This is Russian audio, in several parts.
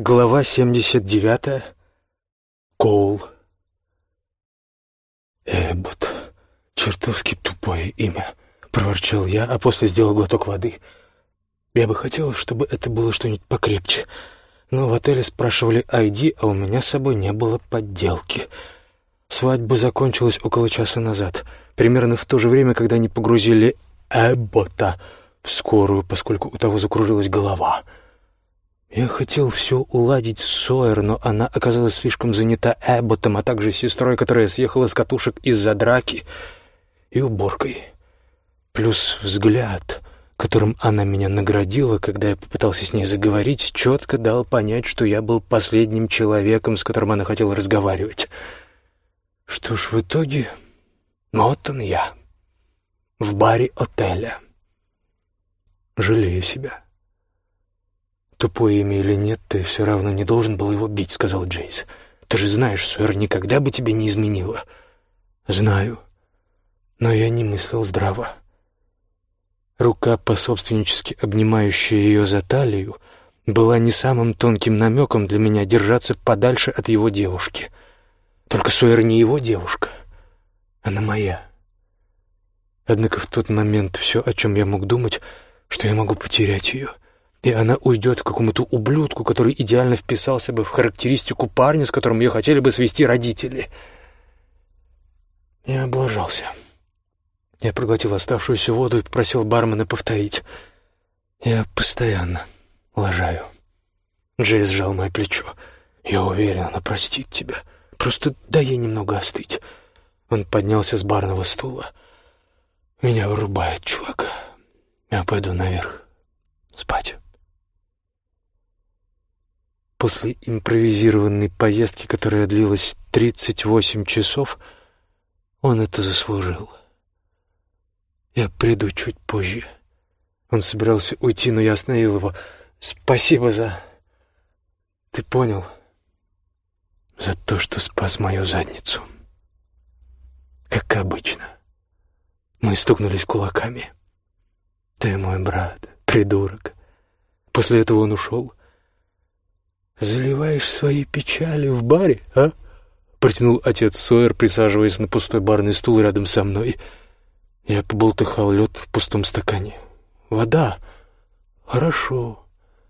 Глава 79. Коул. «Эббот. Чертовски тупое имя», — проворчал я, а после сделал глоток воды. Я бы хотел, чтобы это было что-нибудь покрепче. Но в отеле спрашивали ID, а у меня с собой не было подделки. Свадьба закончилась около часа назад, примерно в то же время, когда они погрузили Эббота в скорую, поскольку у того закружилась голова — я хотел все уладить с Сойер, но она оказалась слишком занята Эбботом, а также сестрой, которая съехала с катушек из-за драки, и уборкой. Плюс взгляд, которым она меня наградила, когда я попытался с ней заговорить, четко дал понять, что я был последним человеком, с которым она хотела разговаривать. Что ж, в итоге, вот он я, в баре отеля. Жалею себя. «Тупое имя или нет, ты все равно не должен был его бить», — сказал Джейс. «Ты же знаешь, Сойер никогда бы тебе не изменила». «Знаю, но я не мыслил здраво». Рука, пособственнически обнимающая ее за талию, была не самым тонким намеком для меня держаться подальше от его девушки. Только Сойер не его девушка, она моя. Однако в тот момент все, о чем я мог думать, что я могу потерять ее — и она уйдет к какому-то ублюдку, который идеально вписался бы в характеристику парня, с которым ее хотели бы свести родители. Я облажался. Я проглотил оставшуюся воду и попросил бармена повторить. Я постоянно лажаю. Джей сжал мое плечо. «Я уверен, она простит тебя. Просто дай ей немного остыть». Он поднялся с барного стула. «Меня вырубает, чувак. Я пойду наверх спать». После импровизированной поездки, которая длилась 38 часов, он это заслужил. Я приду чуть позже. Он собирался уйти, но я остановил его. Спасибо за... Ты понял? За то, что спас мою задницу. Как обычно. Мы стукнулись кулаками. Ты мой брат, придурок. После этого он ушел. «Заливаешь свои печали в баре, а?» — протянул отец Сойер, присаживаясь на пустой барный стул рядом со мной. Я поболтыхал лед в пустом стакане. «Вода? Хорошо.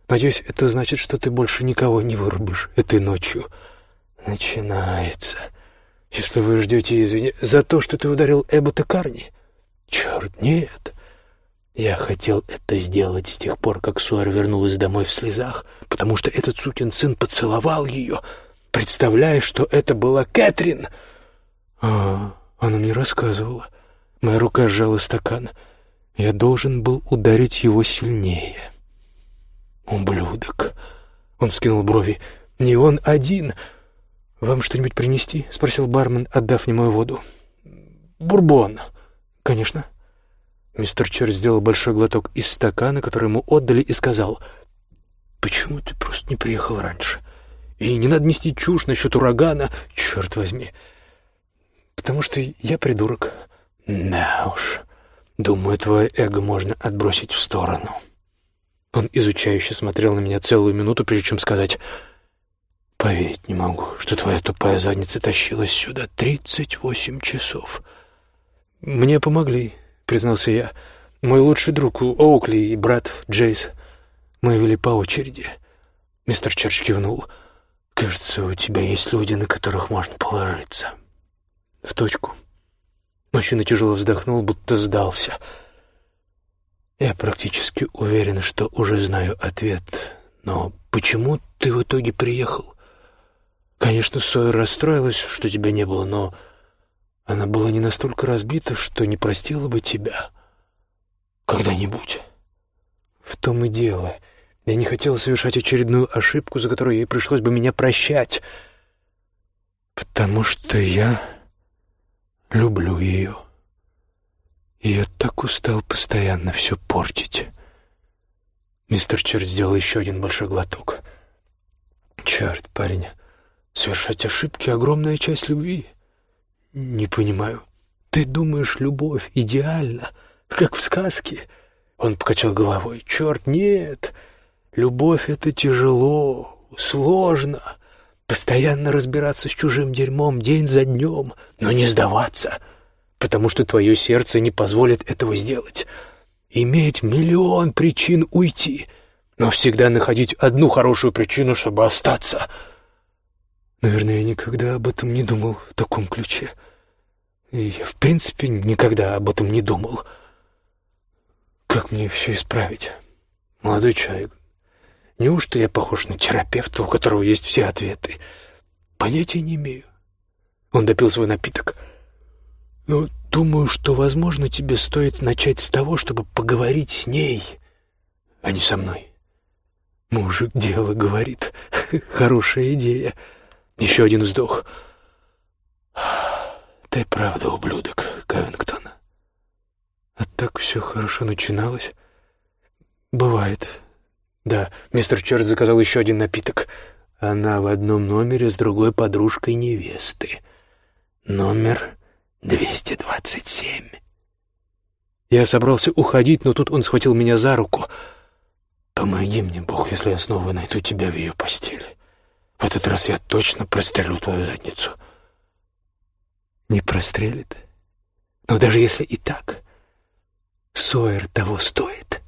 Надеюсь, это значит, что ты больше никого не вырубишь этой ночью». «Начинается. Если вы ждете извини за то, что ты ударил Эббота Карни?» «Черт, нет. Я хотел это сделать с тех пор, как Суар вернулась домой в слезах, потому что этот сукин сын поцеловал ее, представляя, что это была Кэтрин. А, она мне рассказывала. Моя рука сжала стакан. Я должен был ударить его сильнее. Ублюдок. Он скинул брови. Не он один. Вам что-нибудь принести? спросил бармен, отдав мне мою воду. Бурбон. Конечно. Мистер Чер сделал большой глоток из стакана, который ему отдали, и сказал, «Почему ты просто не приехал раньше? И не надо нести чушь насчет урагана, черт возьми. Потому что я придурок. Да уж, думаю, твое эго можно отбросить в сторону». Он изучающе смотрел на меня целую минуту, прежде чем сказать, «Поверить не могу, что твоя тупая задница тащилась сюда тридцать восемь часов. Мне помогли» признался я. «Мой лучший друг Оукли и брат Джейс. Мы вели по очереди». Мистер Черч кивнул. «Кажется, у тебя есть люди, на которых можно положиться». «В точку». Мужчина тяжело вздохнул, будто сдался. «Я практически уверен, что уже знаю ответ. Но почему ты в итоге приехал? Конечно, Сойер расстроилась, что тебя не было, но она была не настолько разбита, что не простила бы тебя. Когда-нибудь. В том и дело. Я не хотел совершать очередную ошибку, за которую ей пришлось бы меня прощать. Потому что я люблю ее. И я так устал постоянно все портить. Мистер Черт сделал еще один большой глоток. Черт, парень, совершать ошибки — огромная часть любви. «Не понимаю. Ты думаешь, любовь идеальна, как в сказке?» Он покачал головой. «Черт, нет! Любовь — это тяжело, сложно. Постоянно разбираться с чужим дерьмом день за днем, но не сдаваться, потому что твое сердце не позволит этого сделать. Иметь миллион причин уйти, но всегда находить одну хорошую причину, чтобы остаться. Наверное, я никогда об этом не думал в таком ключе. И я, в принципе, никогда об этом не думал. Как мне все исправить? Молодой человек, неужто я похож на терапевта, у которого есть все ответы? Понятия не имею. Он допил свой напиток. Но думаю, что, возможно, тебе стоит начать с того, чтобы поговорить с ней, а не со мной. Мужик дело говорит. Хорошая идея. Еще один вздох. Ты правда ублюдок, Кавингтон. А так все хорошо начиналось. Бывает. Да, мистер Черт заказал еще один напиток. Она в одном номере с другой подружкой невесты. Номер 227. Я собрался уходить, но тут он схватил меня за руку. «Помоги мне, Бог, если я снова найду тебя в ее постели. В этот раз я точно прострелю твою задницу». «Не прострелит? Но даже если и так, Сойер того стоит».